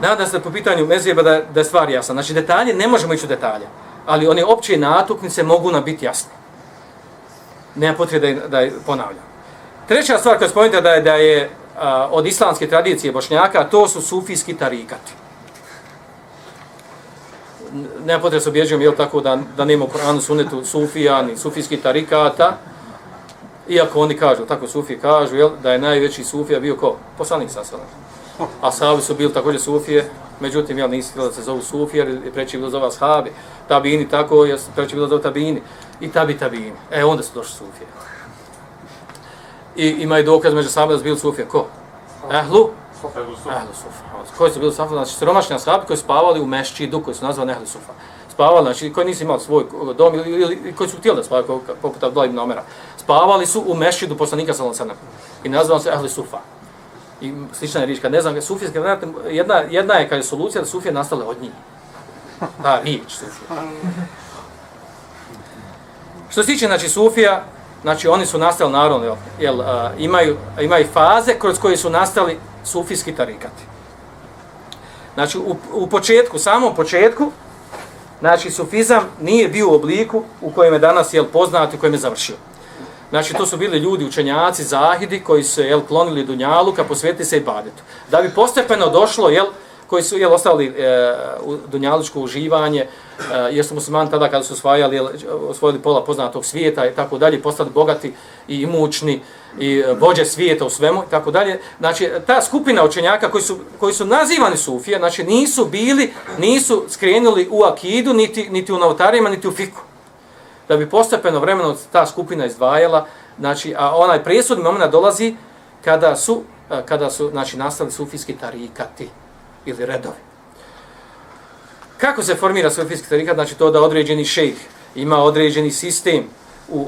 Nadam se po pitanju mezijeba da, da je stvar jasna. Znači, detalje, ne možemo ići u detalje. Ali one opće natuknice mogu nam biti jasne. Nema potrebe da, da je ponavljam. Treća stvar koja spomenuta da je, da je a, od islamske tradicije bošnjaka, to su sufijski tarikati. Nema potrebe se objeđujem, jel tako, da, da nema u Koranu sunetu sufija, ni sufijski tarikata, iako oni kažu, tako sufije kažu, jel, da je najveći sufija bio ko? Poslanik sasvanak sahabi su bili također sufije, međutim, jel, nisi da se zovu sufije, jer je preći bilo zove ashabi. Tabini tako, je preći bilo zove tabini. I tabi tabini. E, onda su došli sufije. I ima i dokaz među sahabi da su bili sufije. Ko? Ehlu? Ehlu sufa. Koji su bili sufa? Znači, siromašni ashabi koji spavali u mešćidu, koji su nazvani ehlu sufa. Spavali, znači, koji nisu imali svoj dom ili, ili koji su htjeli da spavaju, poput Abdullah ibn Omera. Spavali su u mešćidu poslanika sallallahu I nazvali se ehli sufa i slična je riječ, kad ne znam, sufijske vjerojatno, jedna, jedna je kad je solucija da sufije nastale od njih. Ta riječ sufija. Što se tiče, znači, sufija, znači, oni su nastali, naravno, jel, jel, a, imaju, imaju faze kroz koje su nastali sufijski tarikati. Znači, u, u početku, samom početku, znači, sufizam nije bio u obliku u kojem je danas, jel, poznat u kojem je završio. Znači, to su bili ljudi, učenjaci, zahidi, koji su jel, klonili Dunjaluka, posvetili se i badetu. Da bi postepeno došlo, jel, koji su jel, ostali e, u dunjaličko uživanje, e, jer su muslimani tada kada su osvajali, jel, osvojili pola poznatog svijeta i tako dalje, postali bogati i imućni i e, vođe svijeta u svemu i tako dalje. Znači, ta skupina učenjaka koji su, koji su nazivani sufije, znači nisu bili, nisu skrenuli u akidu, niti, niti u novotarijama, niti u fiku da bi postepeno vremeno ta skupina izdvajala, znači, a onaj presudni moment dolazi kada su, kada su znači, nastali sufijski tarikati ili redovi. Kako se formira sufijski tarikat? Znači to da određeni šejh ima određeni sistem u,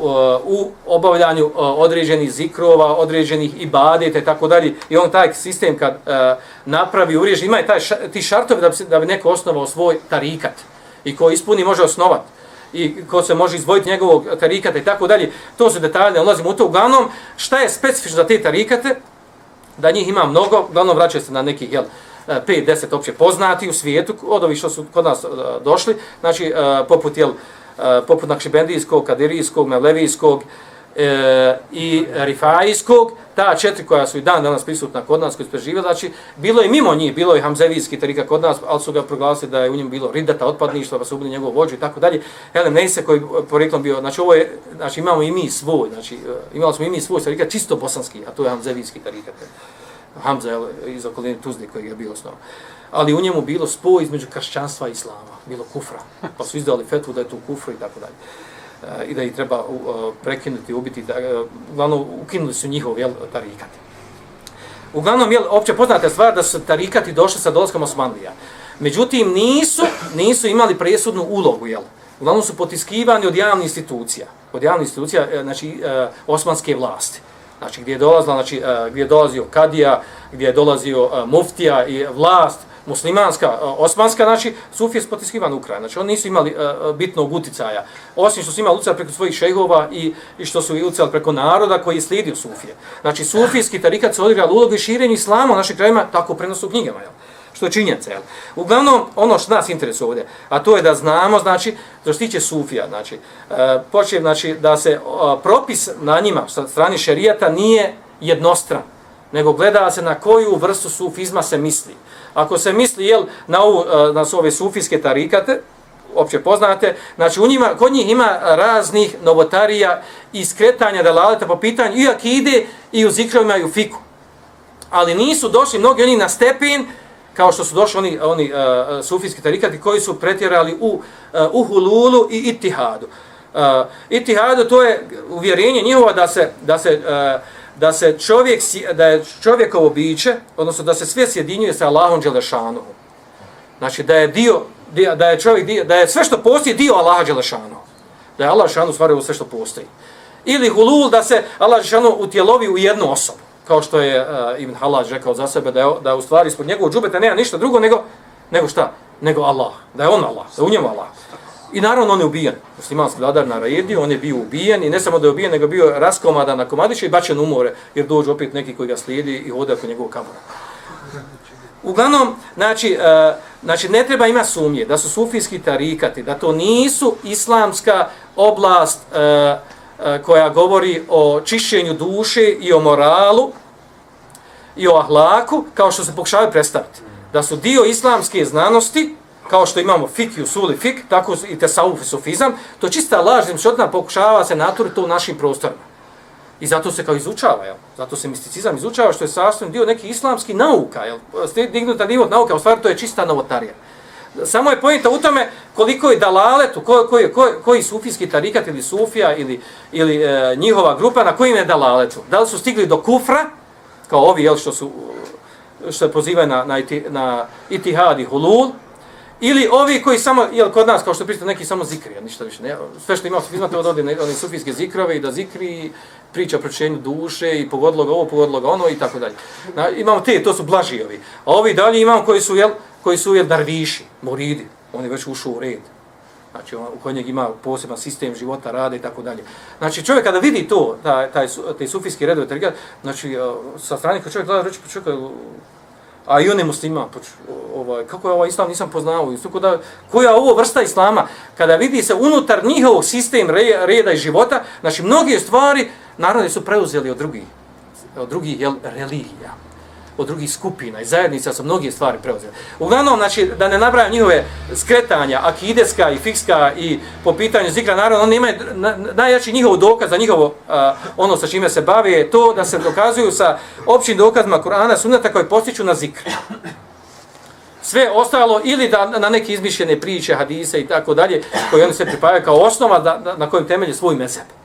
u obavljanju određenih zikrova, određenih ibadeta i tako dalje. I on taj sistem kad e, napravi, uriježi, ima taj, ti šartovi da bi, da bi neko osnovao svoj tarikat i ko ispuni može osnovati i ko se može izvojiti njegovog tarikata i tako dalje, to su detalje, ne ulazimo u to. Uglavnom, šta je specifično za te tarikate? Da njih ima mnogo, uglavnom vraćaju se na nekih, jel, e, 5-10 opće poznati u svijetu, od ovih što su kod nas e, došli, znači, e, poput, jel, poput Nakšibendijskog, Kadirijskog, Melevijskog, e, i Rifajskog, ta četiri koja su i dan danas prisutna kod nas, koji su preživjeli, znači, bilo je mimo njih, bilo je Hamzevijski tarika kod nas, ali su ga proglasili da je u njemu bilo ridata, otpadništva, pa su ubili njegov vođu i tako dalje. Helem Neise koji porijeklom bio, znači, ovo je, znači, imamo i mi svoj, znači, e, imali smo i mi svoj tarika, čisto bosanski, a to je Hamzevijski tarika. Hamza iz okoline Tuzli koji je bio osnovan. Ali u njemu bilo spoj između kršćanstva i islama, bilo kufra. Pa su izdali fetvu da je to kufra i tako dalje i da ih treba e, prekinuti, ubiti, da, e, uglavnom ukinuli su njihov jel, tarikat. Uglavnom, jel, opće poznata stvar da su tarikati došli sa dolazkom Osmanlija. Međutim, nisu, nisu imali presudnu ulogu, jel? Uglavnom su potiskivani od javnih institucija, od javnih institucija, e, znači, osmanske vlasti. Znači, gdje je dolazila, znači, gdje je dolazio Kadija, gdje je dolazio Muftija i vlast, muslimanska, osmanska, znači, sufije su potiskivane u kraj. Znači, oni nisu imali uh, bitnog uticaja. Osim što su imali utjecaj preko svojih šejhova i, i što su utjecali preko naroda koji je slijedio sufije. Znači, sufijski tarikat se odigrali ulogu i širenju islama u našim krajima, tako prenosu u knjigama, jel? Što je činjenica, jel? Uglavnom, ono što nas interesuje ovdje, a to je da znamo, znači, što se tiče sufija, znači, uh, počev, znači, da se uh, propis na njima, sa strani šerijata, nije jednostran, nego gleda se na koju vrstu sufizma se misli. Ako se misli jel, na, ovu, e, na na ove sufijske tarikate, opće poznate, znači u njima, kod njih ima raznih novotarija i skretanja dalaleta po pitanju i akide i u zikrovima i u fiku. Ali nisu došli mnogi oni na stepen kao što su došli oni, oni uh, sufijski tarikati koji su pretjerali u, uh, u hululu i itihadu. Uh, itihadu to je uvjerenje njihova da se, da se uh, da se čovjek da je čovjekovo biće, odnosno da se sve sjedinjuje sa Allahom dželešanom. Znači da je dio da je čovjek dio, da je sve što postoji dio Allaha dželešanom. Da je Allah dželešanu stvarao sve što postoji. Ili hulul da se Allah dželešanu utjelovi u jednu osobu. Kao što je uh, Ibn Halaj rekao za sebe da je, da je u stvari ispod njegovog džubeta nema ništa drugo nego nego šta? Nego Allah. Da je on Allah. Da je u njemu Allah. I naravno on je ubijen. Muslimanski vladar naredio, on je bio ubijen i ne samo da je ubijen, nego bio raskomadan na komadiće i bačen u more, jer dođu opet neki koji ga slijedi i hode oko njegovog kabura. Uglavnom, znači, e, znači, ne treba ima sumnje da su sufijski tarikati, da to nisu islamska oblast e, e, koja govori o čišćenju duše i o moralu i o ahlaku, kao što se pokušavaju predstaviti. Da su dio islamske znanosti, kao što imamo fik i usuli fik, tako i tesauf i sufizam, to je čista laž, znači, pokušava se naturi to u našim prostorima. I zato se kao izučava, jel? Zato se misticizam izučava, što je sastavni dio neki islamski nauka, jel? Dignuta nivo nauka, u stvari to je čista novotarija. Samo je pojenta u tome koliko je dalaletu, ko, koji, koji, koji sufijski tarikat ili sufija ili, ili e, njihova grupa, na kojim je dalaletu. Da li su stigli do kufra, kao ovi, jel, što su što se pozivaju na, na, iti, na itihad i hulul, Ili ovi koji samo, jel, kod nas, kao što pričate, neki samo zikri, ja, ništa više. Ne, sve što ima sufizma, to odode oni sufijske zikrove i da zikri, priča o pročenju duše i pogodilo ga ovo, pogodilo ga ono i tako dalje. Na, imamo te, to su blaži ovi. A ovi dalje imamo koji su, jel, koji su, jel, darviši, moridi. Oni već ušu u red. Znači, on, u kod njeg ima poseban sistem života, rade i tako dalje. Znači, čovjek kada vidi to, taj, taj, taj sufijski redove, znači, sa strane kad čovjek gleda, reći, pa čovjek, a i on je musliman, ovaj, kako je ovaj islam nisam poznao, isto da, koja ovo vrsta islama, kada vidi se unutar njihovog sistem reda i života, znači mnoge stvari, narode su preuzeli od drugih, od drugih jel, religija od drugih skupina i zajednica su mnoge stvari preuzeli. Uglavnom, znači, da ne nabrajam njihove skretanja, akideska i fikska i po pitanju zikra, naravno, oni imaju najjači njihov dokaz za njihovo a, ono sa čime se bave, je to da se dokazuju sa općim dokazima Kur'ana sunata koji postiču na zikr. Sve ostalo ili da na neke izmišljene priče, hadise i tako dalje, koji oni se pripavaju kao osnova da, da, na kojem temelje svoj mezeb.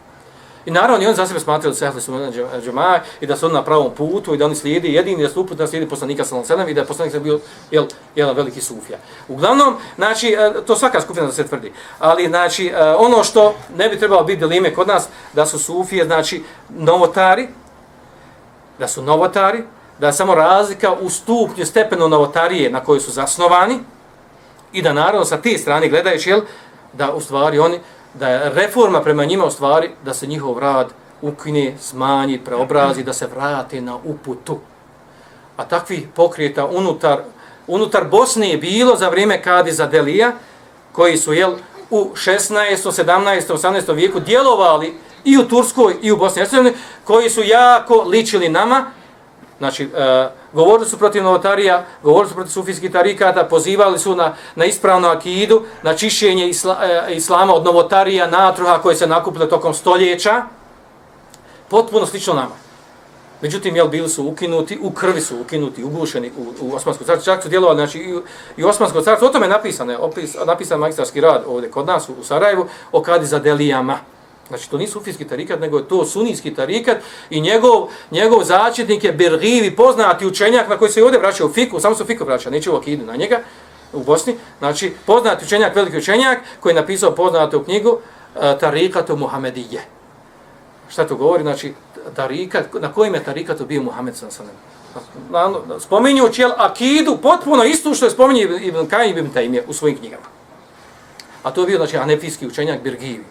I naravno, oni za sebe smatrali da se ehli sunna džema'a i da su oni na pravom putu i da oni slijedi jedini da su uput da slijedi poslanika sallallahu alejhi i da je poslanik bio jel, jedan veliki sufija. Uglavnom, znači, e, to svaka skupina da se tvrdi. Ali, znači, e, ono što ne bi trebalo biti delime kod nas, da su sufije, znači, novotari, da su novotari, da je samo razlika u stupnju stepenu novotarije na kojoj su zasnovani i da naravno sa te strane gledajući, jel, da u stvari oni, da je reforma prema njima u stvari da se njihov rad ukine, smanji, preobrazi, da se vrate na uputu. A takvi pokrijeta unutar, unutar Bosne je bilo za vrijeme Kadi Zadelija, koji su jel, u 16. 17. 18. vijeku djelovali i u Turskoj i u Bosni i koji su jako ličili nama, Znači, e, govorili su protiv novotarija, govorili su protiv sufijskih tarikata, pozivali su na, na ispravnu akidu, na čišćenje isla, e, islama od novotarija, natruha koje se nakupile tokom stoljeća. Potpuno slično nama. Međutim, jel, bili su ukinuti, u krvi su ukinuti, ugušeni u, u Osmansko carstvo. Čak su djelovali, znači, i, i Osmansko carstvo. O tome je napisan, opis, napisan magistarski rad ovdje kod nas u, u Sarajevu, o kadi za delijama. Znači, to nije sufijski tarikat, nego je to sunijski tarikat i njegov, njegov začetnik je Bergivi, poznati učenjak na koji se ovdje vraća u Fiku, samo se u Fiku vraća, neće u Akidu na njega, u Bosni. Znači, poznati učenjak, veliki učenjak, koji je napisao poznatu knjigu e, Tarikatu Muhamedije. Šta to govori? Znači, tarikat, na kojim je tarikatu bio Muhammed sa sanem? Spominjući čel Akidu, potpuno isto što je spominje Ibn Kajim Ibn Taymi u svojim knjigama. A to je bio, znači, anefijski učenjak Bergivi